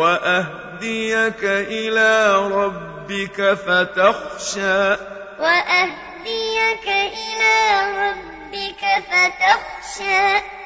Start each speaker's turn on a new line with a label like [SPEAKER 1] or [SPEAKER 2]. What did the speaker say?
[SPEAKER 1] وأهديك إلى ربك فتخشى.
[SPEAKER 2] وأهديك إلى ربك فتخشى.